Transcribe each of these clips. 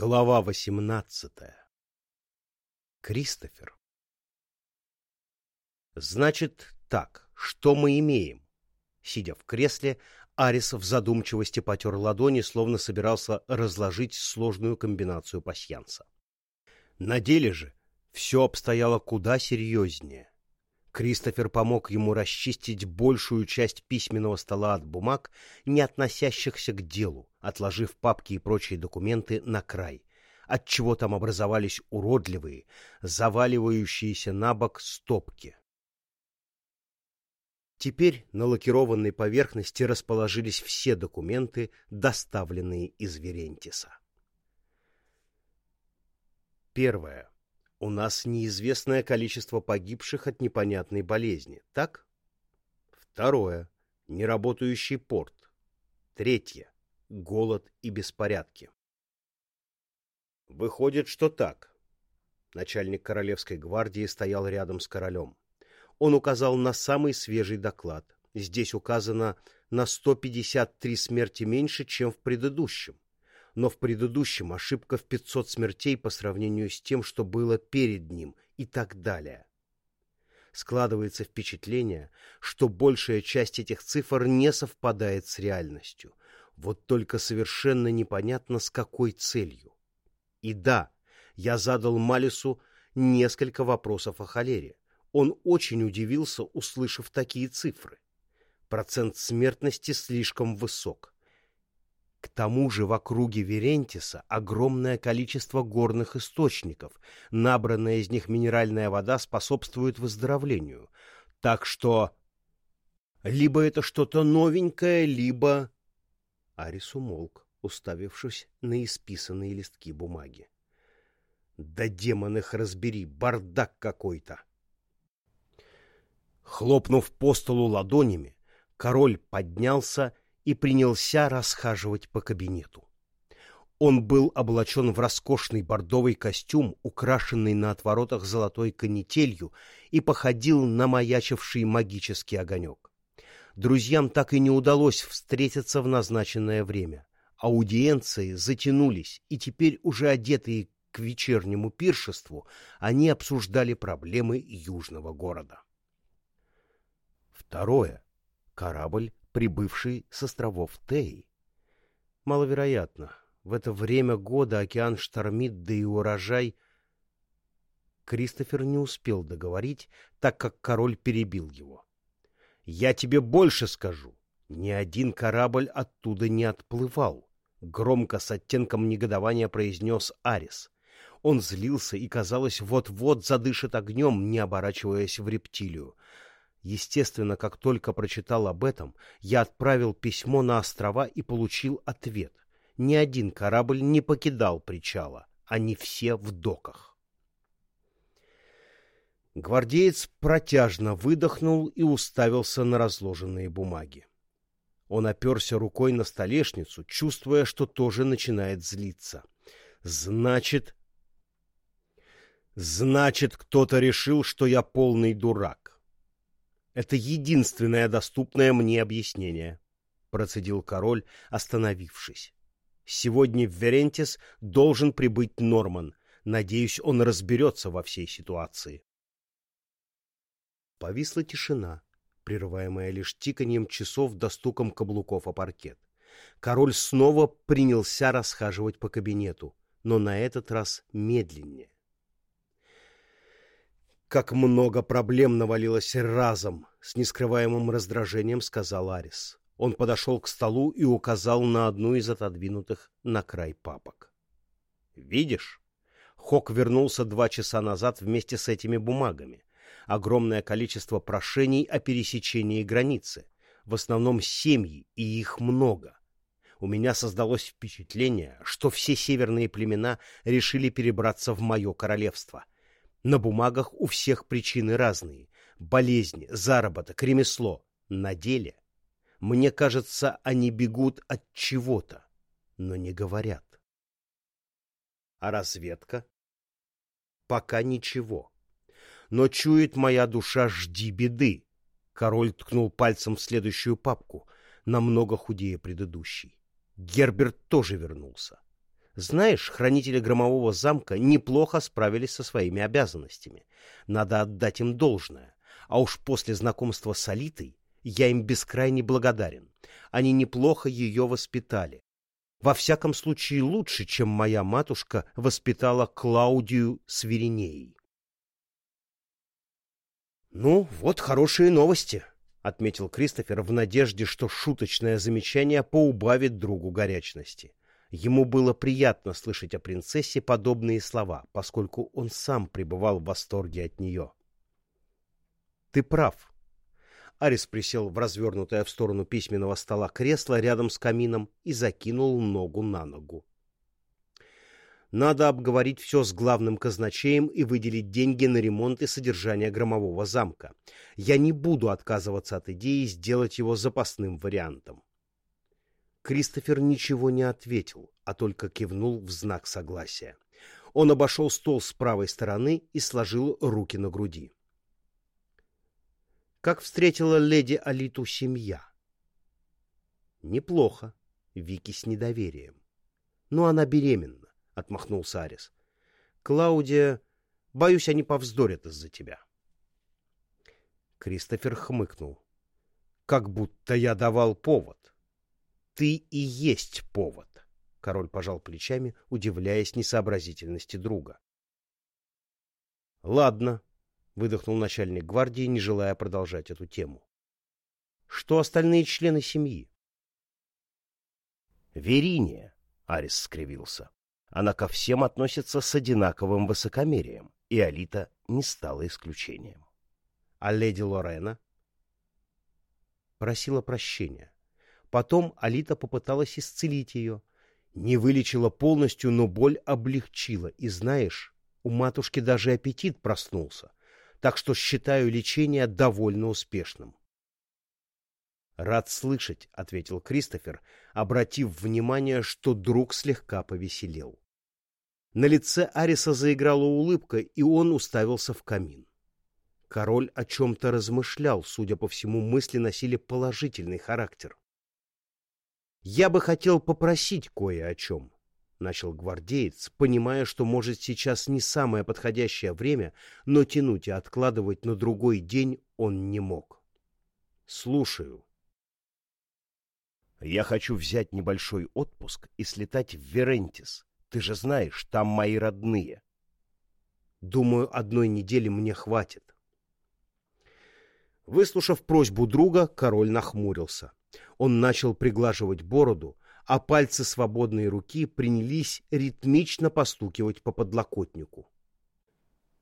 Глава восемнадцатая. Кристофер. Значит так, что мы имеем? Сидя в кресле, Арис в задумчивости потер ладони, словно собирался разложить сложную комбинацию пасьянса. На деле же все обстояло куда серьезнее. Кристофер помог ему расчистить большую часть письменного стола от бумаг, не относящихся к делу, отложив папки и прочие документы на край, отчего там образовались уродливые, заваливающиеся на бок стопки. Теперь на лакированной поверхности расположились все документы, доставленные из Верентиса. Первое. У нас неизвестное количество погибших от непонятной болезни, так? Второе. Неработающий порт. Третье. Голод и беспорядки. Выходит, что так. Начальник Королевской гвардии стоял рядом с королем. Он указал на самый свежий доклад. Здесь указано на 153 смерти меньше, чем в предыдущем но в предыдущем ошибка в 500 смертей по сравнению с тем, что было перед ним, и так далее. Складывается впечатление, что большая часть этих цифр не совпадает с реальностью, вот только совершенно непонятно с какой целью. И да, я задал Малису несколько вопросов о холере. Он очень удивился, услышав такие цифры. Процент смертности слишком высок. К тому же в округе Верентиса огромное количество горных источников, набранная из них минеральная вода способствует выздоровлению. Так что либо это что-то новенькое, либо... Арис умолк, уставившись на исписанные листки бумаги. Да демон их разбери, бардак какой-то! Хлопнув по столу ладонями, король поднялся и принялся расхаживать по кабинету. Он был облачен в роскошный бордовый костюм, украшенный на отворотах золотой канителью, и походил на маячивший магический огонек. Друзьям так и не удалось встретиться в назначенное время. Аудиенции затянулись, и теперь уже одетые к вечернему пиршеству, они обсуждали проблемы южного города. Второе. Корабль прибывший с островов Тей. Маловероятно. В это время года океан штормит, да и урожай... Кристофер не успел договорить, так как король перебил его. «Я тебе больше скажу. Ни один корабль оттуда не отплывал», — громко с оттенком негодования произнес Арис. Он злился и, казалось, вот-вот задышит огнем, не оборачиваясь в рептилию. Естественно, как только прочитал об этом, я отправил письмо на острова и получил ответ. Ни один корабль не покидал причала, они все в доках. Гвардеец протяжно выдохнул и уставился на разложенные бумаги. Он оперся рукой на столешницу, чувствуя, что тоже начинает злиться. «Значит...» «Значит, кто-то решил, что я полный дурак. Это единственное доступное мне объяснение, — процедил король, остановившись. Сегодня в Верентис должен прибыть Норман. Надеюсь, он разберется во всей ситуации. Повисла тишина, прерываемая лишь тиканьем часов да стуком каблуков о паркет. Король снова принялся расхаживать по кабинету, но на этот раз медленнее. «Как много проблем навалилось разом!» — с нескрываемым раздражением сказал Арис. Он подошел к столу и указал на одну из отодвинутых на край папок. «Видишь?» Хок вернулся два часа назад вместе с этими бумагами. Огромное количество прошений о пересечении границы. В основном семьи, и их много. У меня создалось впечатление, что все северные племена решили перебраться в мое королевство — на бумагах у всех причины разные. Болезни, заработок, ремесло. На деле, мне кажется, они бегут от чего-то, но не говорят. А разведка? Пока ничего. Но чует моя душа, жди беды. Король ткнул пальцем в следующую папку, намного худее предыдущей. Герберт тоже вернулся. Знаешь, хранители громового замка неплохо справились со своими обязанностями. Надо отдать им должное. А уж после знакомства с Алитой я им бескрайне благодарен. Они неплохо ее воспитали. Во всяком случае лучше, чем моя матушка воспитала Клаудию с Веринеей. «Ну, вот хорошие новости», — отметил Кристофер в надежде, что шуточное замечание поубавит другу горячности. Ему было приятно слышать о принцессе подобные слова, поскольку он сам пребывал в восторге от нее. «Ты прав», Арис присел в развернутое в сторону письменного стола кресло рядом с камином и закинул ногу на ногу. Надо обговорить все с главным казначеем и выделить деньги на ремонт и содержание громового замка. Я не буду отказываться от идеи сделать его запасным вариантом. Кристофер ничего не ответил, а только кивнул в знак согласия. Он обошел стол с правой стороны и сложил руки на груди. Как встретила леди Алиту семья? Неплохо. Вики с недоверием. Но она беременна, отмахнулся Арис. Клаудия, боюсь, они повздорят из-за тебя. Кристофер хмыкнул. Как будто я давал повод. Ты и есть повод. Король пожал плечами, удивляясь несообразительности друга. Ладно, выдохнул начальник гвардии, не желая продолжать эту тему. Что остальные члены семьи? Вериния, Арис скривился. Она ко всем относится с одинаковым высокомерием, и Алита не стала исключением. А леди Лорена? Просила прощения. Потом Алита попыталась исцелить ее. Не вылечила полностью, но боль облегчила. И знаешь, у матушки даже аппетит проснулся так что считаю лечение довольно успешным. «Рад слышать», — ответил Кристофер, обратив внимание, что друг слегка повеселел. На лице Ариса заиграла улыбка, и он уставился в камин. Король о чем-то размышлял, судя по всему, мысли носили положительный характер. «Я бы хотел попросить кое о чем», — начал гвардеец, понимая, что, может, сейчас не самое подходящее время, но тянуть и откладывать на другой день он не мог. — Слушаю. — Я хочу взять небольшой отпуск и слетать в Верентис. Ты же знаешь, там мои родные. — Думаю, одной недели мне хватит. Выслушав просьбу друга, король нахмурился. Он начал приглаживать бороду, а пальцы свободной руки принялись ритмично постукивать по подлокотнику.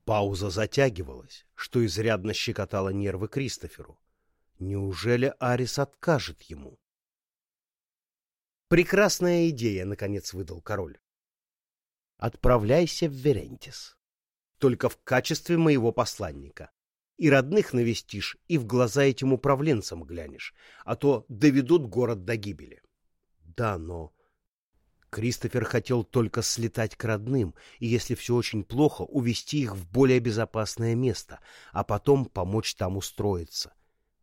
Пауза затягивалась, что изрядно щекотало нервы Кристоферу. Неужели Арис откажет ему? «Прекрасная идея», — наконец выдал король. «Отправляйся в Верентис. Только в качестве моего посланника. И родных навестишь, и в глаза этим управленцам глянешь, а то доведут город до гибели» да, но... Кристофер хотел только слетать к родным, и если все очень плохо, увести их в более безопасное место, а потом помочь там устроиться.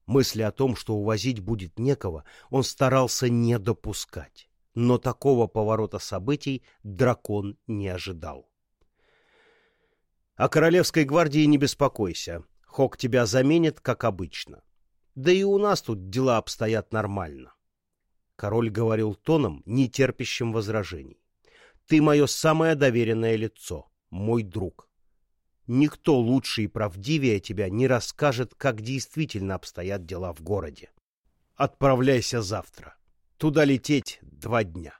Мысли о том, что увозить будет некого, он старался не допускать. Но такого поворота событий дракон не ожидал. О Королевской гвардии не беспокойся. Хок тебя заменит, как обычно. Да и у нас тут дела обстоят нормально. Король говорил тоном, не терпящим возражений. «Ты мое самое доверенное лицо, мой друг. Никто лучше и правдивее тебя не расскажет, как действительно обстоят дела в городе. Отправляйся завтра. Туда лететь два дня».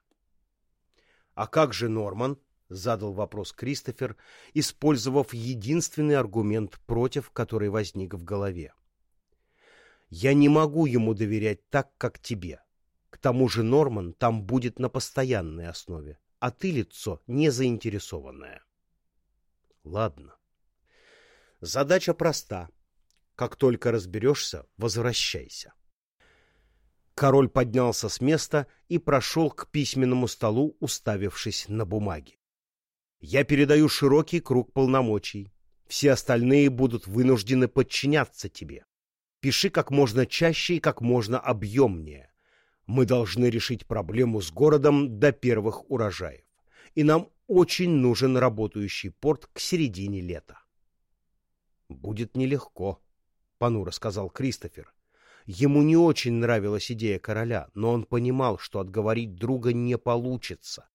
«А как же Норман?» — задал вопрос Кристофер, использовав единственный аргумент против, который возник в голове. «Я не могу ему доверять так, как тебе. К тому же Норман там будет на постоянной основе, а ты лицо не заинтересованное. Ладно. Задача проста. Как только разберешься, возвращайся. Король поднялся с места и прошел к письменному столу, уставившись на бумаги. Я передаю широкий круг полномочий. Все остальные будут вынуждены подчиняться тебе. Пиши как можно чаще и как можно объемнее. Мы должны решить проблему с городом до первых урожаев. и нам очень нужен работающий порт к середине лета. «Будет нелегко», — понуро сказал Кристофер. Ему не очень нравилась идея короля, но он понимал, что отговорить друга не получится.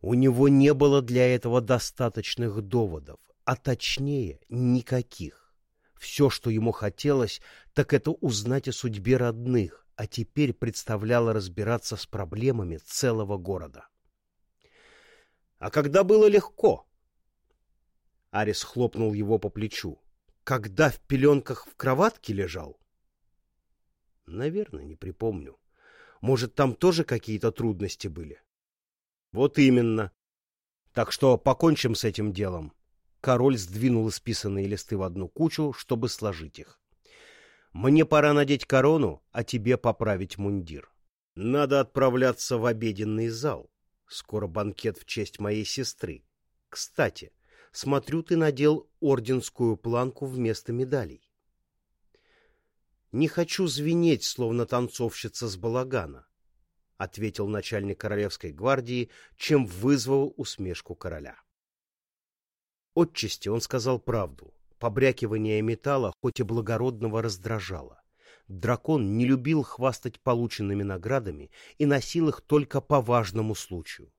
У него не было для этого достаточных доводов, а точнее никаких. Все, что ему хотелось, так это узнать о судьбе родных, а теперь представляло разбираться с проблемами целого города. А когда было легко? Арис хлопнул его по плечу. Когда в пеленках в кроватке лежал? Наверное, не припомню. Может, там тоже какие-то трудности были? Вот именно. Так что покончим с этим делом. Король сдвинул исписанные листы в одну кучу, чтобы сложить их. Мне пора надеть корону, а тебе поправить мундир. Надо отправляться в обеденный зал. Скоро банкет в честь моей сестры. Кстати, смотрю, ты надел орденскую планку вместо медалей. Не хочу звенеть, словно танцовщица с балагана, — ответил начальник королевской гвардии, чем вызвал усмешку короля. Отчасти он сказал правду. Побрякивание металла хоть и благородного раздражало. Дракон не любил хвастать полученными наградами и носил их только по важному случаю.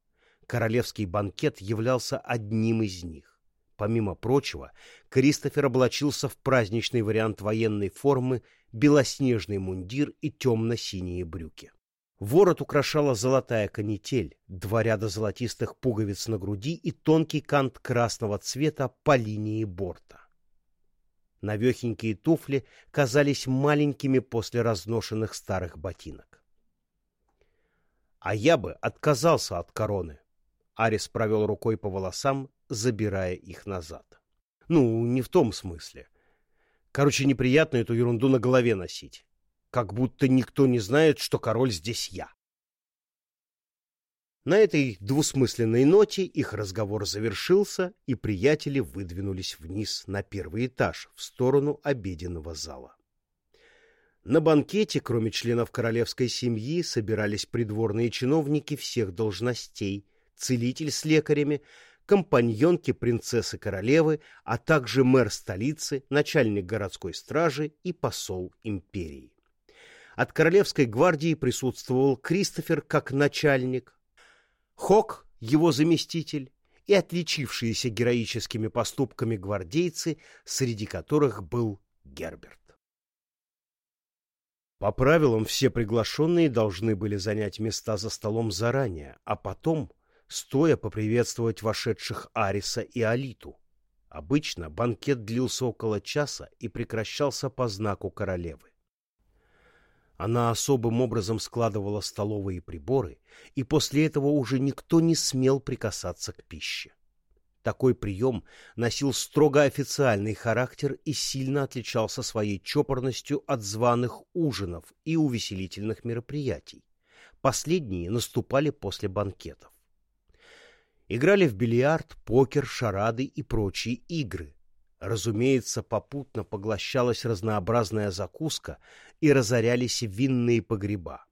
Королевский банкет являлся одним из них. Помимо прочего, Кристофер облачился в праздничный вариант военной формы, белоснежный мундир и темно-синие брюки. Ворот украшала золотая канитель, два ряда золотистых пуговиц на груди и тонкий кант красного цвета по линии борта. Навехенькие туфли казались маленькими после разношенных старых ботинок. А я бы отказался от короны. Арис провел рукой по волосам, забирая их назад. Ну, не в том смысле. Короче, неприятно эту ерунду на голове носить. Как будто никто не знает, что король здесь я. На этой двусмысленной ноте их разговор завершился, и приятели выдвинулись вниз на первый этаж, в сторону обеденного зала. На банкете, кроме членов королевской семьи, собирались придворные чиновники всех должностей, целитель с лекарями, компаньонки принцессы-королевы, а также мэр столицы, начальник городской стражи и посол империи. От королевской гвардии присутствовал Кристофер как начальник, Хок, его заместитель, и отличившиеся героическими поступками гвардейцы, среди которых был Герберт. По правилам, все приглашенные должны были занять места за столом заранее, а потом, стоя, поприветствовать вошедших Ариса и Алиту. Обычно банкет длился около часа и прекращался по знаку королевы. Она особым образом складывала столовые приборы, и после этого уже никто не смел прикасаться к пище. Такой прием носил строго официальный характер и сильно отличался своей чопорностью от званых ужинов и увеселительных мероприятий. Последние наступали после банкетов. Играли в бильярд, покер, шарады и прочие игры, Разумеется, попутно поглощалась разнообразная закуска и разорялись винные погреба.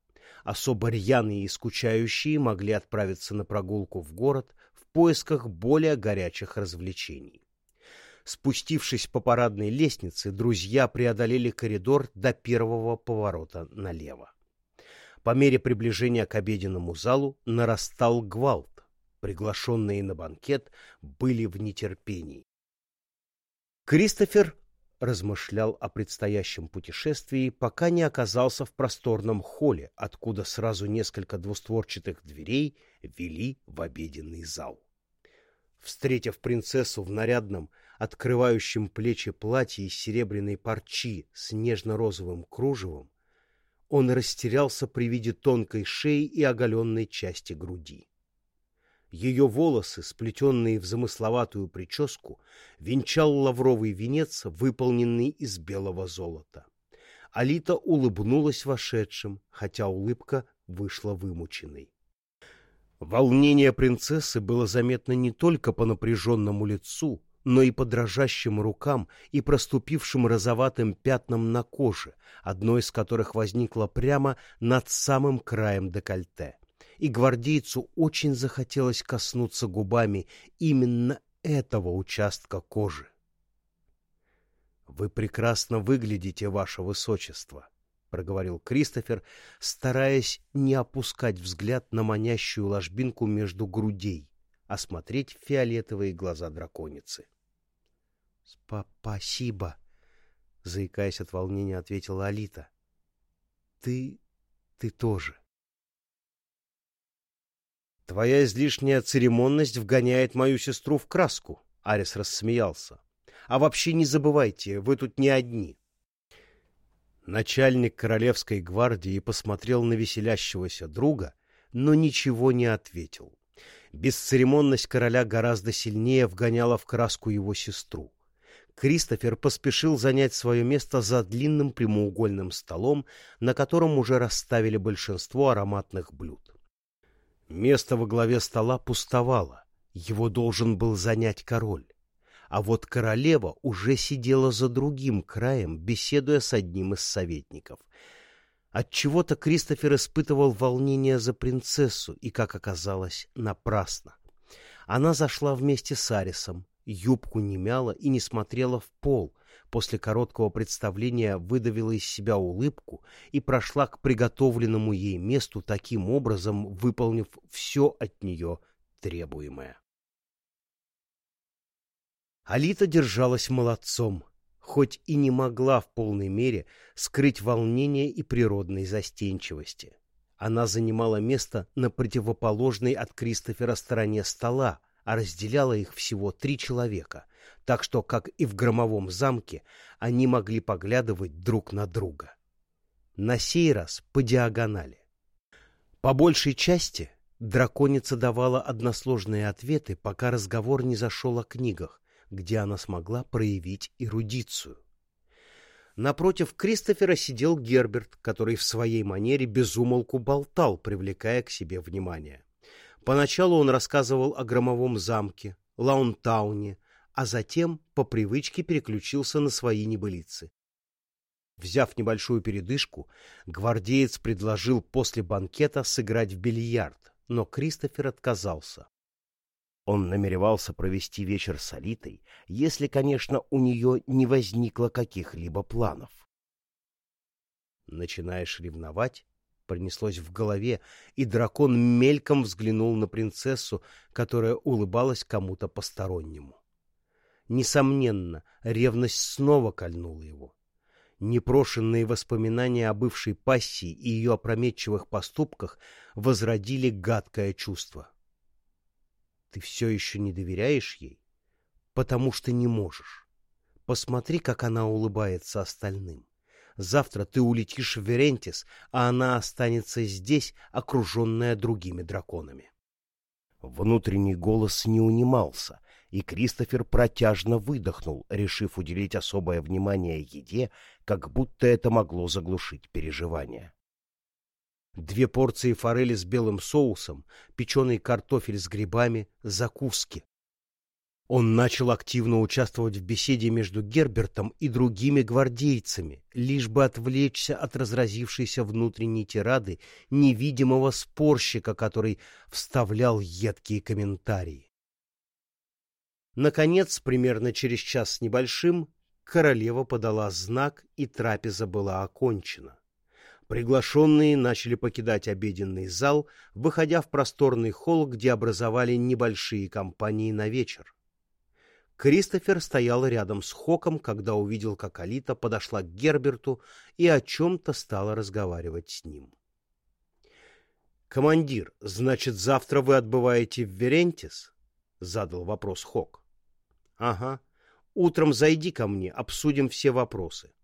Особо рьяные и скучающие могли отправиться на прогулку в город в поисках более горячих развлечений. Спустившись по парадной лестнице, друзья преодолели коридор до первого поворота налево. По мере приближения к обеденному залу нарастал гвалт. Приглашенные на банкет были в нетерпении. Кристофер размышлял о предстоящем путешествии, пока не оказался в просторном холле, откуда сразу несколько двустворчатых дверей вели в обеденный зал. Встретив принцессу в нарядном, открывающем плечи платье из серебряной парчи с нежно-розовым кружевом, он растерялся при виде тонкой шеи и оголенной части груди. Ее волосы, сплетенные в замысловатую прическу, венчал лавровый венец, выполненный из белого золота. Алита улыбнулась вошедшим, хотя улыбка вышла вымученной. Волнение принцессы было заметно не только по напряженному лицу, но и по дрожащим рукам и проступившим розоватым пятнам на коже, одно из которых возникло прямо над самым краем декольте и гвардейцу очень захотелось коснуться губами именно этого участка кожи. «Вы прекрасно выглядите, ваше высочество», — проговорил Кристофер, стараясь не опускать взгляд на манящую ложбинку между грудей, а смотреть в фиолетовые глаза драконицы. «Спасибо», — заикаясь от волнения, ответила Алита. «Ты... ты тоже». «Твоя излишняя церемонность вгоняет мою сестру в краску», — Арис рассмеялся. А вообще не забывайте, вы тут не одни. Начальник Королевской гвардии посмотрел на веселящегося друга, но ничего не ответил. Бесцеремонность короля гораздо сильнее вгоняла в краску его сестру. Кристофер поспешил занять свое место за длинным прямоугольным столом, на котором уже расставили большинство ароматных блюд. Место во главе стола пустовало. Его должен был занять король а вот королева уже сидела за другим краем, беседуя с одним из советников. Отчего-то Кристофер испытывал волнение за принцессу, и, как оказалось, напрасно. Она зашла вместе с Арисом, юбку не мяла и не смотрела в пол, после короткого представления выдавила из себя улыбку и прошла к приготовленному ей месту таким образом, выполнив все от нее требуемое. Алита держалась молодцом, хоть и не могла в полной мере скрыть волнение и природной застенчивости. Она занимала место на противоположной от Кристофера стороне стола, а разделяла их всего три человека, так что, как и в громовом замке, они могли поглядывать друг на друга. На сей раз по диагонали. По большей части драконица давала односложные ответы, пока разговор не зашел о книгах, где она смогла проявить эрудицию. Напротив Кристофера сидел Герберт, который в своей манере безумолку болтал, привлекая к себе внимание. Поначалу он рассказывал о громовом замке, Лаунтауне, а затем по привычке переключился на свои небылицы. Взяв небольшую передышку, гвардеец предложил после банкета сыграть в бильярд, но Кристофер отказался. Он намеревался провести вечер с Алитой, если, конечно, у нее не возникло каких-либо планов. «Начинаешь ревновать?» — пронеслось в голове, и дракон мельком взглянул на принцессу, которая улыбалась кому-то постороннему. Несомненно, ревность снова кольнула его. Непрошенные воспоминания о бывшей пассии и ее опрометчивых поступках возродили гадкое чувство. Ты все еще не доверяешь ей? Потому что не можешь. Посмотри, как она улыбается остальным. Завтра ты улетишь в Верентис, а она останется здесь, окруженная другими драконами. Внутренний голос не унимался, и Кристофер протяжно выдохнул, решив уделить особое внимание еде, как будто это могло заглушить переживания две порции форели с белым соусом, печеный картофель с грибами, закуски. Он начал активно участвовать в беседе между Гербертом и другими гвардейцами, лишь бы отвлечься от разразившейся внутренней тирады невидимого спорщика, который вставлял едкие комментарии. Наконец, примерно через час с небольшим, королева подала знак, и трапеза была окончена. Приглашенные начали покидать обеденный зал, выходя в просторный холл, где образовали небольшие компании на вечер. Кристофер стоял рядом с Хоком, когда увидел, как Алита подошла к Герберту и о чем-то стала разговаривать с ним. «Командир, значит, завтра вы отбываете в Верентис?» — задал вопрос Хок. «Ага. Утром зайди ко мне, обсудим все вопросы».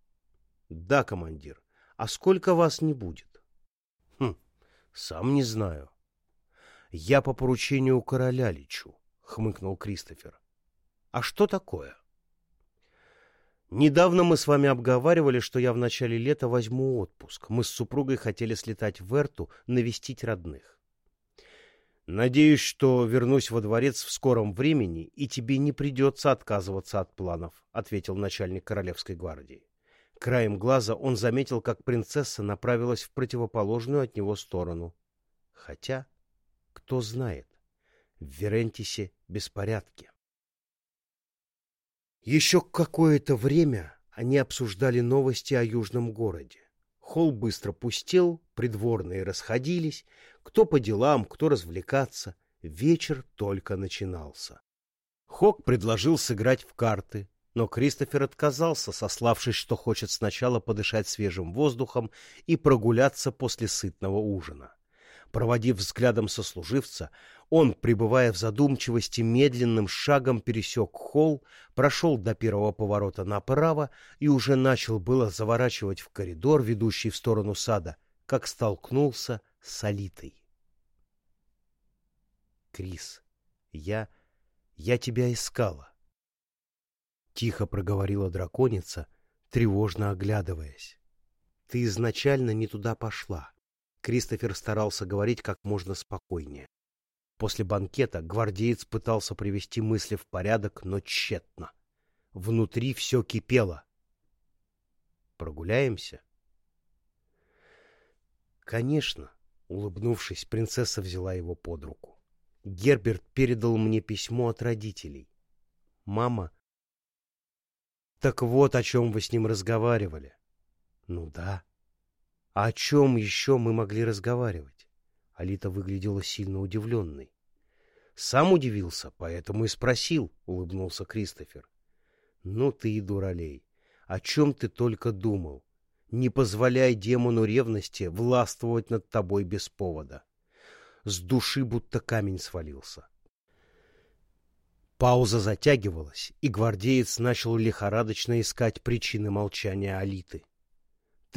«Да, командир. А сколько вас не будет? Хм, сам не знаю. Я по поручению короля лечу, хмыкнул Кристофер. А что такое? Недавно мы с вами обговаривали, что я в начале лета возьму отпуск. Мы с супругой хотели слетать в Эрту, навестить родных. Надеюсь, что вернусь во дворец в скором времени, и тебе не придется отказываться от планов, — ответил начальник Королевской гвардии. Краем глаза он заметил, как принцесса направилась в противоположную от него сторону. Хотя Кто знает, в Верентисе беспорядки. Еще какое-то время они обсуждали новости о южном городе. Холл быстро пустел, придворные расходились, кто по делам, кто развлекаться. Вечер только начинался. Хок предложил сыграть в карты, но Кристофер отказался, сославшись, что хочет сначала подышать свежим воздухом и прогуляться после сытного ужина. Проводив взглядом сослуживца, он, пребывая в задумчивости, медленным шагом пересек холл, прошел до первого поворота направо и уже начал было заворачивать в коридор, ведущий в сторону сада, как столкнулся с Алитой. «Крис, я... я тебя искала. Тихо проговорила драконица, тревожно оглядываясь. Ты изначально не туда пошла. Кристофер старался говорить как можно спокойнее. После банкета гвардеец пытался привести мысли в порядок, но тщетно. Внутри все кипело. Прогуляемся? Конечно, улыбнувшись, принцесса взяла его под руку. Герберт передал мне письмо от родителей. Мама так вот, о чем вы с ним разговаривали. Ну да. А о чем еще мы могли разговаривать? Алита выглядела сильно удивленной. Сам удивился, поэтому и спросил, улыбнулся Кристофер. Ну ты и дуралей. О чем ты только думал? Не позволяй демону ревности властвовать над тобой без повода. С души будто камень свалился. Пауза затягивалась, и гвардеец начал лихорадочно искать причины молчания Алиты.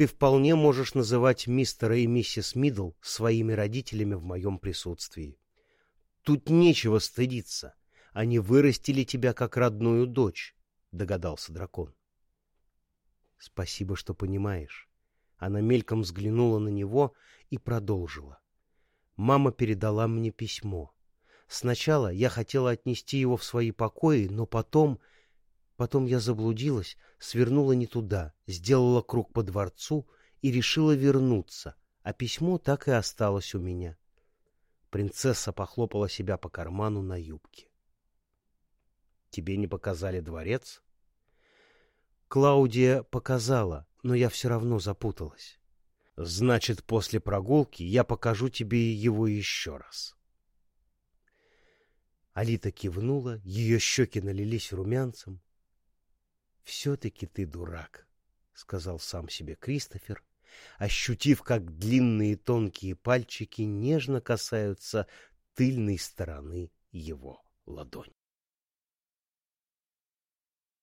«Ты вполне можешь называть мистера и миссис Мидл своими родителями в моем присутствии. Тут нечего стыдиться. Они вырастили тебя как родную дочь», — догадался дракон. «Спасибо, что понимаешь». Она мельком взглянула на него и продолжила. «Мама передала мне письмо». Сначала я хотела отнести его в свои покои, но потом... Потом я заблудилась, свернула не туда, сделала круг по дворцу и решила вернуться, а письмо так и осталось у меня. Принцесса похлопала себя по карману на юбке. «Тебе не показали дворец?» Клаудия показала, но я все равно запуталась. «Значит, после прогулки я покажу тебе его еще раз». Алита кивнула, ее щеки налились румянцем. — Все-таки ты дурак, — сказал сам себе Кристофер, ощутив, как длинные тонкие пальчики нежно касаются тыльной стороны его ладони.